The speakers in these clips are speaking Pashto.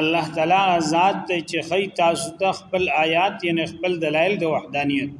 الله تعالی ذات ته چې خی تاسو ته خپل آیات یعنی خپل دلایل د وحدانیت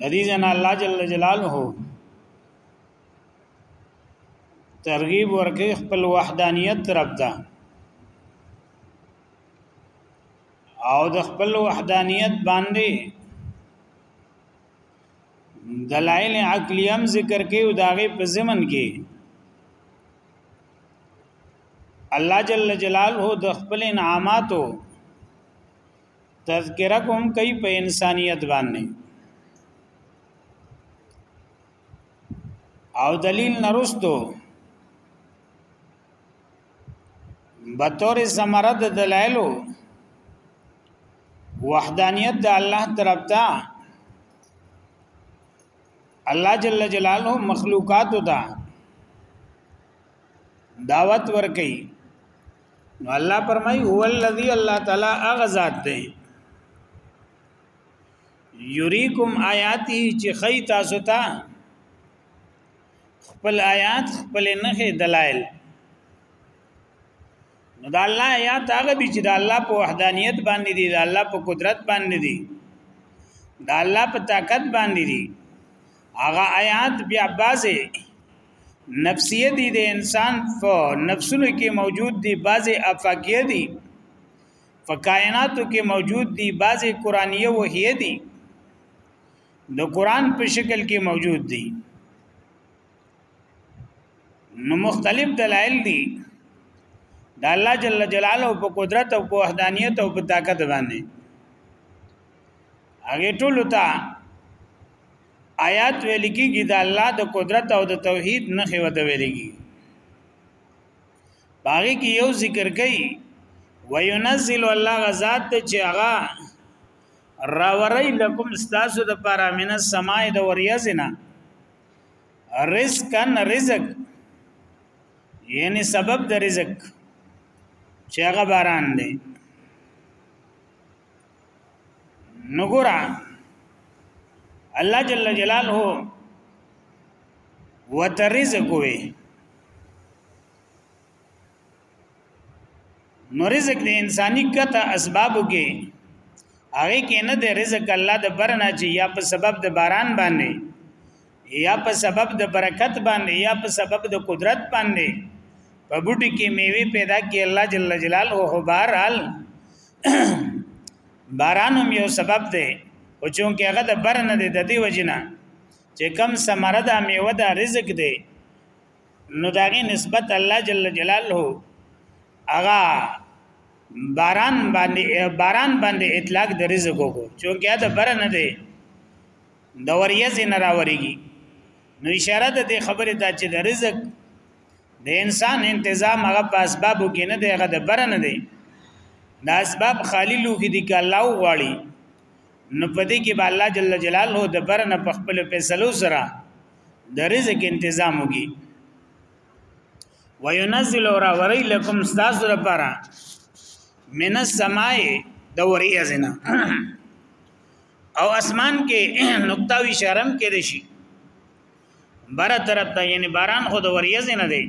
د دې جن الله جل جلاله ترغیب ورکه خپل وحدانیت طرف ته او د خپل وحدانیت باندې دلایل عقلی هم ذکر کوي او داغه په زمن کې الله جل جلاله د خپل انعاماتو تذکرہ کوم کوي په انسانيت باندې او دلیل نرستو بطور ثمره د دلایلو وحدانیت د الله طرف ته الله جل جلاله مخلوقات ته دعوت ورکي نو الله فرمای هو الذی الله تعالی اغه ذات دی یریکم آیاته چې خی تاسو ته خپل آیات خپل نخې دلایل نو دا الله آیات هغه دي چې دا الله په وحدانیت باندې دي دا الله په قدرت باندې دي دا الله په طاقت باندې دي هغه آیات بیا بازه نفسیه دي د انسان په نفسونو کې موجود دي بازه افاقیه دي په کائناتو کې موجود دي بازه قرآنیه وحیه دي د قرآن په شکل کې موجود دي نو مختلف دلایل دي د الله جل جلاله په قدرت او په وحدانیت او په طاقت باندې هغه ټول ته آیات ویل کیږي د الله د قدرت او د توحید نه خوته ویل کیږي باغی کې یو ذکر کوي وینزل الله غزاد ته چې هغه راوري لکم استاسو د پارا من السماء د وریازنا رزقا رزق یعنی سبب د رزق چې هغه باران دی نګورا الله جل جلاله وترزق وي نو رزق د انساني کته اسبابو کې هغه کې نه د رزق الله د برنا چې یا په سبب د باران باندې یا په سبب د برکت باندې یا په سبب د قدرت باندې په بوټي کې میوه پیدا کې الله جل جلاله هو بارال باران هم یو سبب دی او چونکه هغه د برنه دی د دې وجنه چې کم سمره د میوه د رزق دی نو داغه نسبت الله جل جلاله اغا باران باندې باران باندې اطلاق د رزق وکړو چونکه دا بر نه دی د وریځ نه راوريږي نو اشاره د خبره ته چې د رزق د انسان انتظام هغه په اسبابو کې نه دی هغه د بر نه دی دا اسباب خالی لوګي دي که الله غواړي نو پدې کې به الله جل جلاله د بر نه په خپل فیصلو سره د رزق تنظیم وکي وينزل اور اوری لکم استاذ لپاره من السماء د وریازنا او اسمان کې نقطه وی شرم کې دشي بار طرف ته یعنی باران خو د وریاز نه دی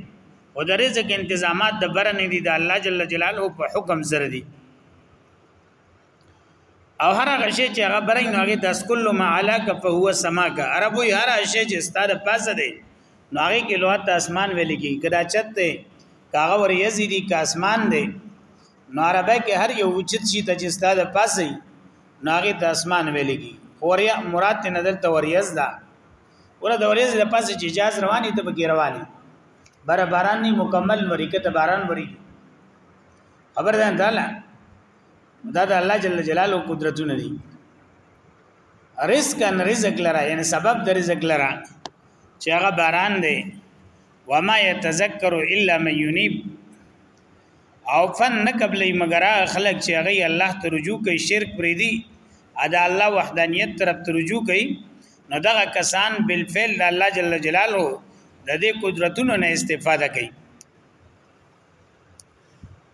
او د رزق انتظامات د بر نه دي د الله جل جلاله په حکم سره دي او هر هغه شی چې هغه برنګ نو هغه داس کل ما علاک فهو سما کا عربو هر هغه شی چې ستاره پاسه دی نو هغه کې لوات اسمان ویل کی کدا چته کاغه ور یزیدی کا اسمان دی نو عربه کې هر یو وجود شي ته چې ستاره پاسه نو هغه ته اسمان ویل کی خوریا مراد ته نظر ته ور یز دا ور د ور یز د پاسه چې جاز رواني ته بګی رواني بر باران نه مکمل وری کته باران وری خبر ده انده دا د الله جل جلاله قدرتونه دي رزق ان رزق لرا یعنی سبب د رزق لرا چې هغه باران دی وما يتذكر الا من ينيب او فن نه قبلې مگر خلک چې هغه الله ته رجوع کوي شرک پرې دي ادا الله وحدانیت طرف ته رجوع کوي نو دغه کسان بالفعل د الله جل جلاله د دې قدرتونو نه استفاده کوي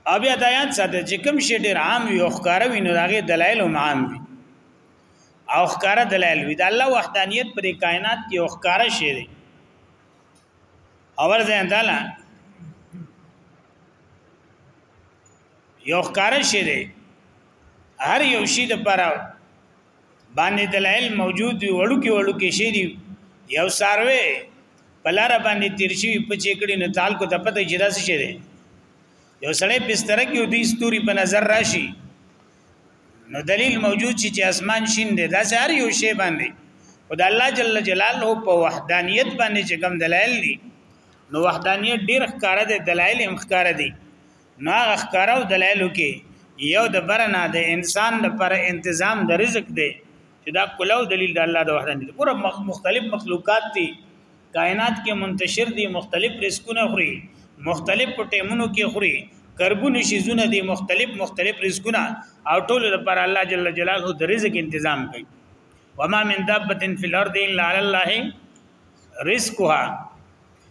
او بیا دا یاد ساته چې کوم شی ډیر عام وي او ښکار وي نو داغه دلایل هم عام وي او ښکار دلایل وي د الله وحدانیت پر کائنات کې او ښکار شي دي اور ځین تعالی یو ښکار شي دي هر یو شی د پر باندې دلایل موجود وي وړو کې وړو کې شي دي یو ساروي بلاره باندې تیر شي په چیکړي نه تعال کو د پته جدا شي دي یو سړی بستر کې ودی ستوري په نظر راشي نو دلیل موجود شي چې اسمان شین دی دا سر یو شی باندې خدای الله جل جلاله په وحدانیت باندې چې کوم دلایل دي نو وحدانیت ډیر ښکار دي دلایل هم ښکار دي نو هغه ښکارو دلایلو کې یو د برنا د انسان د پر انتظام د رزق دی چې دا کلو دلیل د الله د وحدانیت ګوره مختلف مخلوقات دي کائنات کې منتشر دي مختلف رزقونه خوري مختلف ټیمونو کې خوري کربون شیزونه دي مختلف مختلف رزقونه او ټول لپاره الله جل جلاله د رزق تنظیم کوي وما من دابه فی الارض الا علی الله رزقها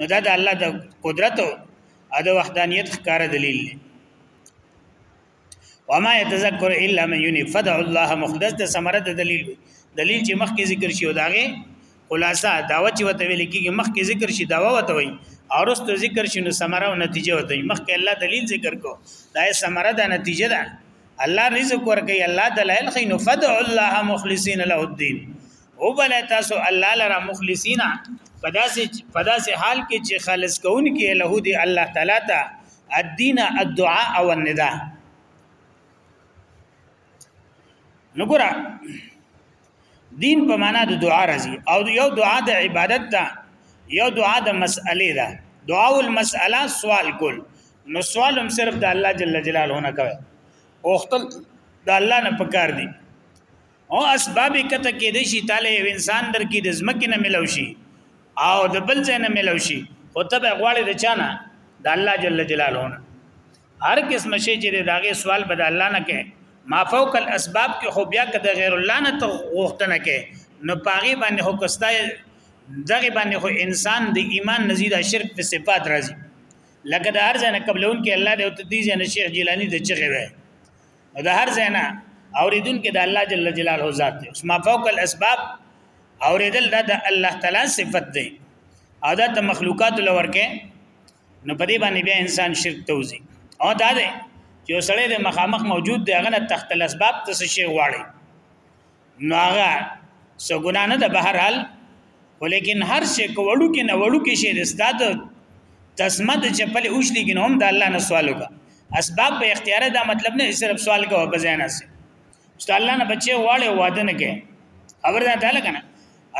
نو دا د الله د قدرت او د وحدانیت ښکار دلیل دی وما يتذكر الا من ينيب فدع الله مخدس د ثمره د دلیل وي دلیل چې مخکې ذکر شي او داغه خلاصہ داوا چې وته ویل کېږي مخکې ذکر شي داوا وته وي او رستو ذکر شي نو ثمره او نتیجه وته وي مخکې الله دلیل ذکر کو دا ثمره د نتیجه ده الله رزق ورکي الله دلایل خي نو فدع الله مخلصین له الدين او بل تاسو الله لرا مخلصینا پداسې پداسې حال کې چې خالص کون کې له دې الله تعالی ته الدین الدعاء او النداء نګورا دین په معنا د دعا راځي او یو دعا د عبادت ده یو دعا د مسئلې ده دعا المسأله سوال کول نو سوال هم صرف د الله جل جلاله نه کوي او خپل د الله نه پکار دي او اسباب کته کې دي شي تعالی یو انسان درکې د زمکه نه ملو شي او د بل ځای نه ملو شي خو ته به غواړې د چانه د الله جل جلاله نه هر قسم شي چې داغه سوال به د الله نه کې ما فوق الاسباب کې خو بیا کده غیر الله نه ته غوښتنه کې نو پاغي باندې هو کستا دغه باندې خو انسان د ایمان نزيد شرک په صفات راځي لکه د هر ځای نه قبلون کې الله دې او تدې ځای نه شیخ جیلانی د چغه وي او د هر ځای نه اوریدونکي د الله جل جلاله ذات دی اوس ما فوق الاسباب اوریدل دا د الله تعالی صفت دی او دا ته مخلوقات لورکه نو په دې باندې بیا انسان شرک توزي او دا دی چې سړی د مخامخ موجود دی هغه نه تخت الاسباب ته شي غواړي نو هغه څه ګنا نه ده بهر حال ولیکن هر څه کوړو کې نه وړو کې شي رستا ته تسمه د چپل اوښلي کې هم د الله نه سوال وکړه اسباب په اختیار دا مطلب نه صرف سوال کوه په ځای نه سي چې الله نه بچي واړې واده نه کوي خبر ده تعالی کنه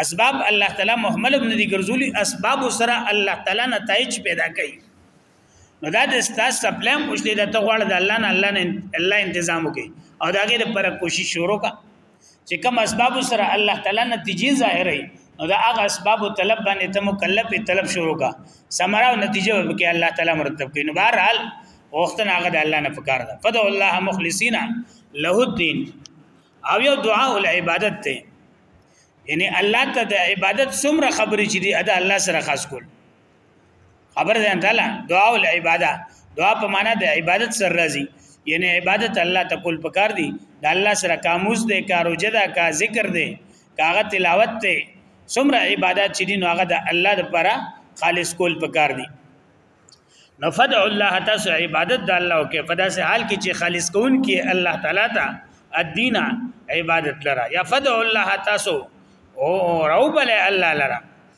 اسباب الله تعالی محمل نه دي ګرځولي اسباب سره الله تعالی نتایج پیدا کوي نو دا د ستاسو سپلم اوښته د ته غواړه د الله نه الله نه الله تنظیم وکي او دا غیر پر کوشش شروع کا چې کوم اسباب سره الله تعالی نتیجې ظاهرې نو دا هغه اسباب طلب باندې ته مکلف طلب شروع کا سمرا او نتیجه وکي الله تعالی مرتب کړي نو بهر حال وختن هغه د الله نه پکار ده فدع الله مخلصینا له الدين او یو دعا ول عبادت ته یعنی الله ته د عبادت څومره خبرې چې دی ادا الله سره خاص کول خبر ده تعالی دعا او عبادت دعا په معنا د عبادت سره راځي یعنی عبادت الله ته کول پکار دي د الله سره کاموز ده کارو جدا کا ذکر ده کاغه تلاوت ده څومره عبادت چې دین هغه د الله لپاره خالص کول پکار دي نو فدع الله تاسو عبادت د الله او کې په داسې حال کې چې خالص کون کې الله تعالی ته الدین عبادت لرا یا فدع الله تاسو او روب له الله لرا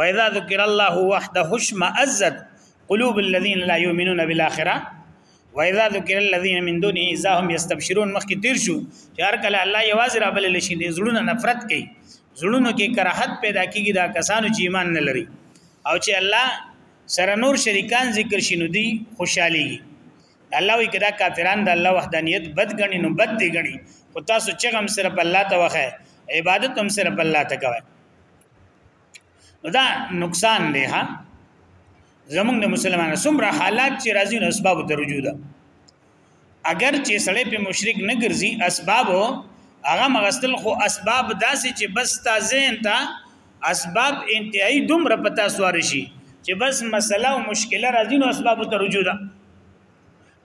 واذا ذکر الله وحده اشمئزت قلوب الذين لا يؤمنون بالاخره واذا ذکر الذين من دونه اذا هم يستبشرون مخکې تیر شو چې هر کله الله یوازې را بلل شي د زړونو نفرت کوي زړونو کې کراهت پیدا کیږي دا کسانو چې ایمان نه لري او چې الله سره نور شریکان ذکر شینو دي خوشحالي الله وی کدا کافران د الله وحدانیت بد غني نو بد دي غني او تاسو چې هم صرف الله ته وخه عبادت هم صرف الله ته کوي دا نقصان دی ها زمونږ د مسلمانانو څومره حالات چې راځي نو اسباب ته رجوع ده اگر چې سړی په مشرک نه ګرځي اسباب هغه مغستل خو اسباب داسې چې بس تازه انت اسباب انتهایی دومره پتا سوار شي چې بس مسله او مشکله راځي نو اسباب ته رجوع ده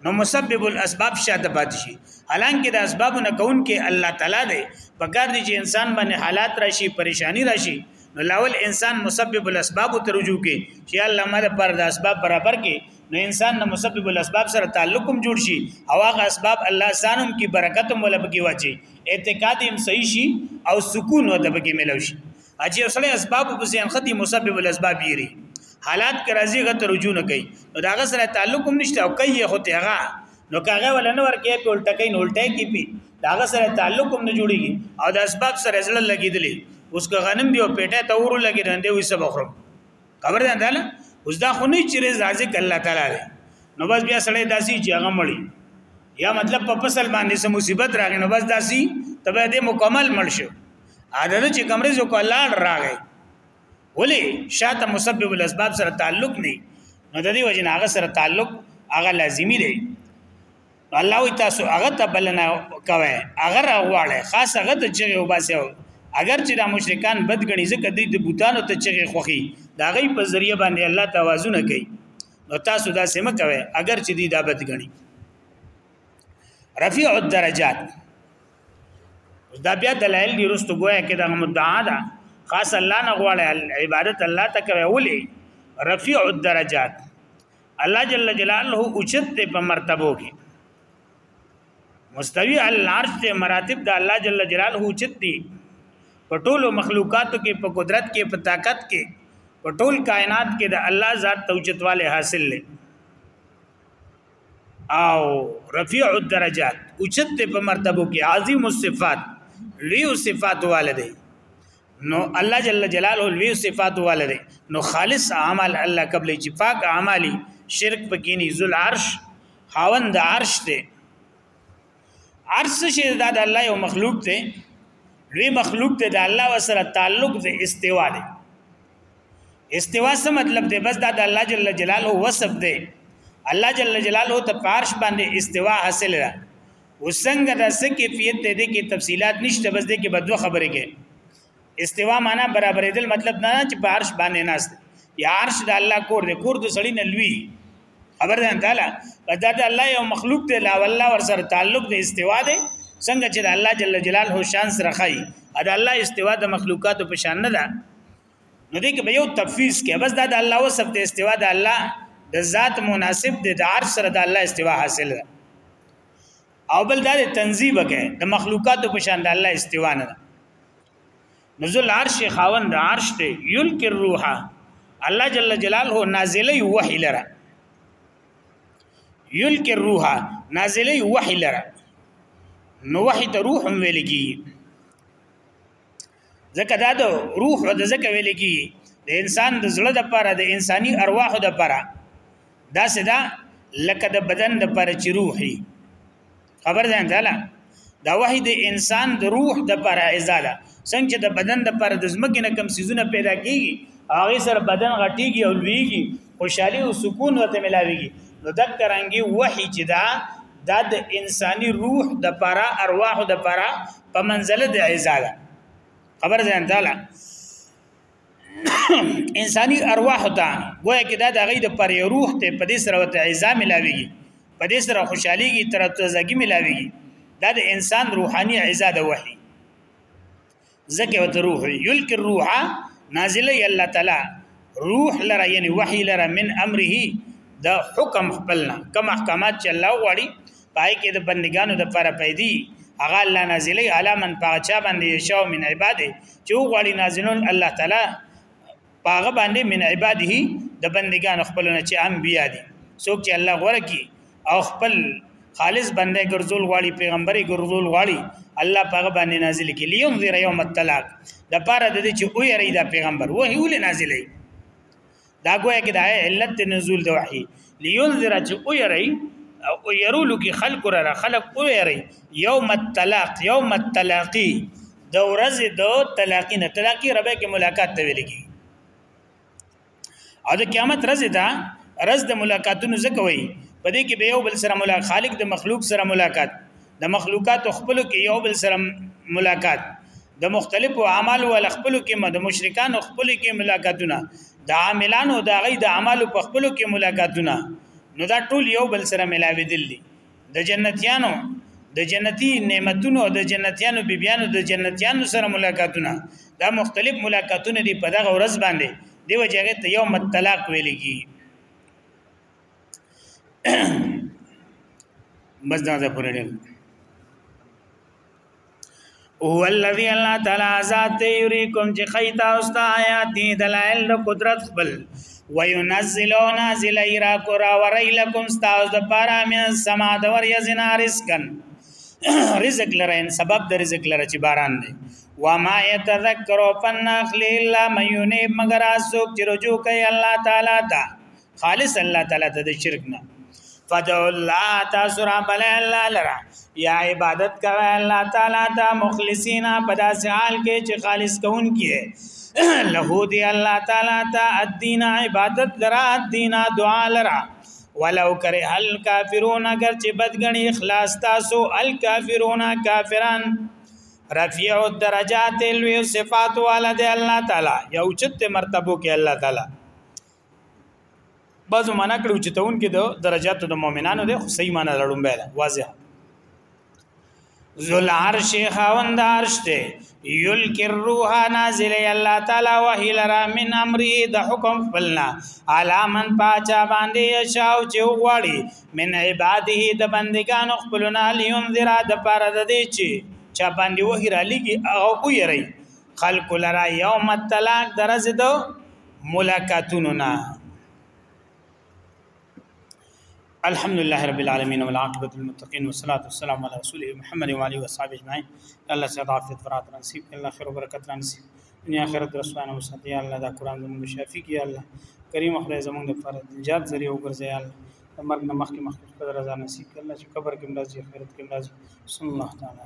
نو مسبب الاسباب شاته پات شي حالانکه د اسباب نه کون کې الله تعالی دی پکار دي چې انسان باندې حالات راشي پریشانی راشي نو لاول انسان مسبب الاسباب ته رجوع کوي چې الله مده پر د اسباب برابر کې نو انسان نه مسبب الاسباب سره تعلق هم جوړ شي او هغه اسباب الله سانم کی برکت هم ولا بګي واچي اعتقاد هم صحیح شي او سکون وته بګي ملو شي اجي اصله اسباب په ځین خدي مسبب الاسباب یری حالات کې راځي غته رجوع نه کوي نو دا غسر تعلق هم نشته او کوي خو ته هغه نو کاغه ولا نه ورکه په الټه کوي نو الټه کوي پی دا غسر تعلق هم نه جوړيږي او د اسباب سره زړه لګیدلی اوس که غنم دی او پیټه ته ورو لګي نه دی وي سبا خورم خبر ده نه اوس دا خو نه چې رزق الله تعالی دی نو بس بیا سړی داسي چې هغه مړی یا مطلب په فصل باندې سم مصیبت راغی نو بس داسي تبه دې مکمل مړ شو عادت چې کمرې زو کولاړ راغی ولی شاته مسبب الاسباب سره تعلق نه نو د دې وجه هغه سره تعلق هغه لازمی دی الله وی تاسو هغه ته بلنه کوي هغه راغواړي خاص هغه ته چې وباسي اگر چې دا مشرکان بدګنی ځکه دوی د بوتانو ته چغې خوخي دا غي په ذریعہ باندې الله توازن کوي نو تاسو دا سم کوي اگر چې دوی دا بدګنی رفیع الدرجات اوس دا بیا دلایل دی رستو گویا کې دا مدعا ده خاص الله نه غواړي عبادت الله ته کوي ولي رفيع الدرجات الله جل جلاله اوچت دی په مرتبه کې مستوی العرش ته مراتب د الله جل جلاله اوچت دی په ټولو مخلوقاتو کې په قدرت کې په طاقت کې په ټول کائنات کې د الله ذات توچتواله حاصل لې او رفیع الدرجات اوچت په مرتبه کې عظیم الصفات لوی صفات والده نو الله جل جلاله لوی صفات والده نو خالص اعمال الله قبل چې پاک اعمالي شرک پکې نه ذل عرش خاوند عرش دی ارس شي دا د الله یو مخلوق دی لوی مخلوق دی د الله وسره تعلق دی استوا دی استوا څه مطلب دی بس دا د الله جل جلاله وصف دی الله جل جلاله ته پارش باندې استوا حاصل را وسنګ د سکیفیت ته دي کې تفصيلات نشته بس دې کې بدو خبرې کې استوا معنا برابرېدل مطلب نه چې پارش باندې ناست یا عرش د الله کور دی کور د سړی نه لوی خبر ده تعالی دا د الله یو مخلوق دی لا والله ور سره تعلق د استوا دی څنګه چې د الله جل جلاله شان سره خای ا د الله استوا د مخلوقاتو په شان نه ده نو دې کې به یو تفویض کې بس دا د الله وصف د استوا د الله د ذات مناسب دی د عرش سره د الله استوا حاصل ده او بل دا د تنزیب کې د مخلوقاتو په شان د الله استوا نه ده نزل عرش خاوند عرش ته یلک الروح الله جل جلاله نازلی وحی لره یلک الروح نازلی وحی لره نو وحی ته روح هم ویل کی ځکه دا د روح د ځکه ویل کی د انسان د زړه د پاره د انساني ارواح د پاره دا سدا لکه د بدن د پاره چې روحي خبر ځان ځاله دا وحی د انسان د روح د پر عزا ده څنګه چې د بدن د پر د زمګ نه کم سيزونه پیدا کیږي هغه سره بدن غټيږي او لويږي خوشحالي او سکون ورته ملاويږي نو د کرانګي وحی چې دا دا د انساني روح د پر ارواح د پر په منزله د عزا ده خبر ځان ځاله انساني ارواح ته وایي کې دا د غي د پر روح ته په دې سره وته عزا ملاويږي په دې سره خوشحاليږي تر تزګي ملاويږي دا د انسان روحاني عزا د وحي زکه وته روح یلک الروح نازله الله تعالی روح لره یعنی وحی لره من امره د حکم خپلنا کم احکامات چې الله غواړي پای کې د بندګانو د لپاره پیدي هغه الله نازلې علی من پاچا باندې شاو من عباده چې وغواړي نازلون الله تعالی پاغه باندې من عباده د بندگان خپل نه چې انبیا دي څوک چې الله غوړه کی او خپل خالص بنده ګرځول غواړي پیغمبري ګرځول غواړي الله پاغه باندې نازل کی لیوم ذر یوم الطلاق د پاره د دې چې او یری دا پیغمبر وه ول نازلې دا ګویا کې د علت نزول د وحي لينذر چې او يري او يرولو کې خلق را خلق او يري يوم الطلاق يوم التلاقي د ورځ د تلاقي نه تلاقي ربه کې ملاقات ته ویل کی او د قیامت ورځ ده ورځ د ملاقاتونو زکوي په دې کې به یو بل سره ملاقات خالق د مخلوق سره ملاقات د مخلوقات خپل کې یو بل سره ملاقات د مختلفو اعمال ول خپل کې د مشرکان خپل کې ملاقاتونه د عاملانو د غي د اعمالو په خپل کې ملاقاتونه نو دا ټول یو بل سره ملاوي دي د جنتیانو د جنتی نعمتونو د جنتیانو بیبیانو د جنتیانو سره ملاقاتونه دا مختلف ملاقاتونه دي په دغه ورځ باندې دیو جګه ته یوم الطلاق ویل کی بس دا ده پرې هو الذی الله تعالی ذات یریکم چې خیتا اوستا آیات دی دلائل د قدرت خپل وینزلو نازل ایرا کرا وری لکم استاز د پارا من سما د ور یزنا رزقن رزق لره ان سبب د رزق لره چې باران دی و ما یتذکروا فنخل الا من یونیب مگر اسوک چې رجوع کوي الله تعالی ته خالص الله تعالی ته د شرک نه فدعو الله تاسو را بل الله لرا یا عبادت کوي الله تعالی ته مخلصینا په داسې حال کې چې خالص کون کیه له دی الله تعالی ته الدین عبادت لرا الدین دعا لرا ولو کرے الکافرون اگر چې بدګنی اخلاص تاسو الکافرون کافران رفیع الدرجات الوی صفات والد الله تعالی یو چت مرتبو کې الله تعالی بعضو معنا کړو چې تون کې د درجات د مؤمنانو ده خو صحیح معنا لړم به ده واضح ذل عرش خاوند عرش ته یلکی الروح نازل الله تعالی وحی لرا من امری د حکم خپلنا علامن پاچا باندې شاو چې غواړي من عباده د بندگانو خپلنا لینذرا د پاره د دې چې چا باندې وحی را لګي او ویری خلق لرا یوم الطلاق درز دو ملاقاتونو نا الحمد لله رب العالمين والعاقبة للمتقين والصلاة والسلام على رسوله محمد وعلى آله وصحبه أجمعين الله سيد عافية فرات نصيب الله خير وبركات نصيب دنیا آخرت رسوانه وساتي الله دا قرآن زموږ شافي کې الله کریم خدای زموږ د فرض نجات ذریعہ وګرځي الله د مرګ نه مخکې مخکې رضا نصیب کړه چې قبر کې مرضی آخرت کې مرضی صلی الله تعالی